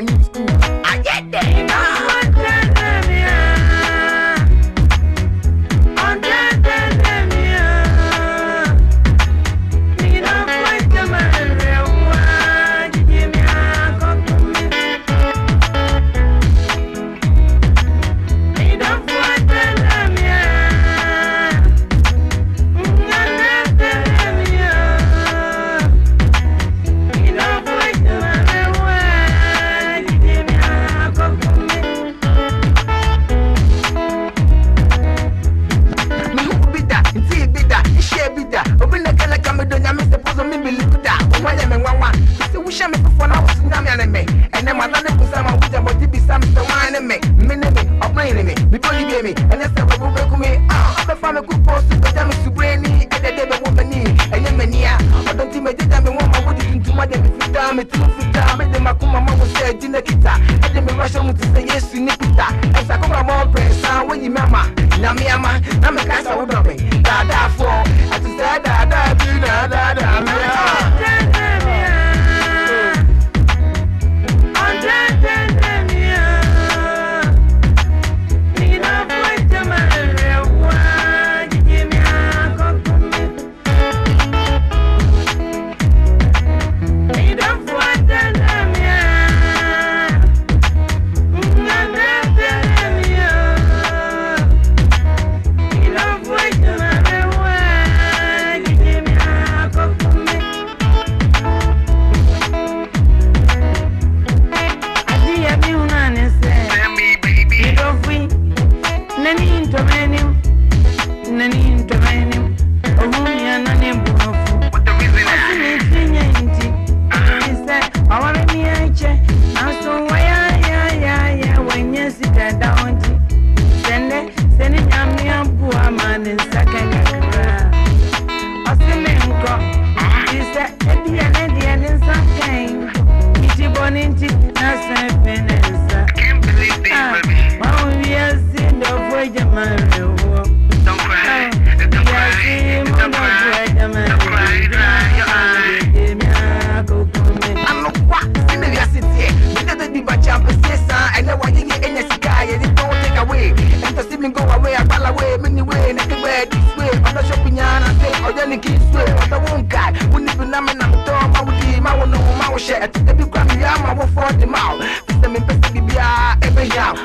when you school. Me me, open ne me. Me be me. Ene se wo be ku me. Ah, abe fa me ku post ja me su brainy. Ede de be wo me ni. Enye me ni a. Odo ti me jeja me wo ma wo di tuntuma de me fita me tu fita. Me de makuma ma wo se di na kita. Ede me rasha mu ti se Yesu ni pita. Esa ko ma mo presa wo yi mama. Na me ama, na me kasa wo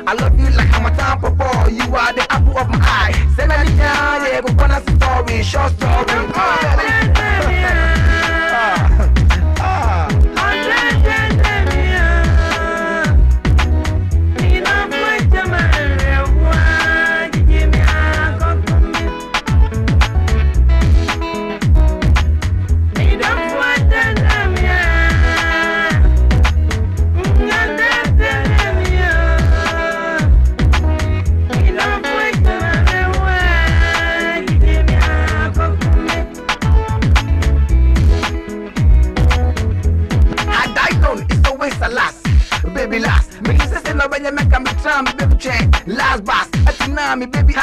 I love you like Hamatan Popo You are the of my eye. Send me down, yeah, go on a story, short story. Say benya make me try baby chain last boss. Ati na baby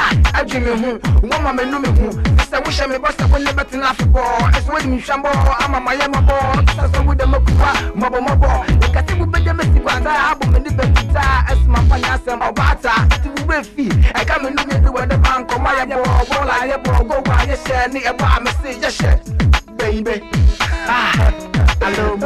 dream me hu. One me no me. This I wish me boss I will never turn off ball. It's with me shambo, I'm a my my ball. This is with the makwa, mabo mabo. You can see we be me see kwanta abo me no me do the bank come my ball, ball I ball go why you share ni e ba me share. Baby. Ah, hello.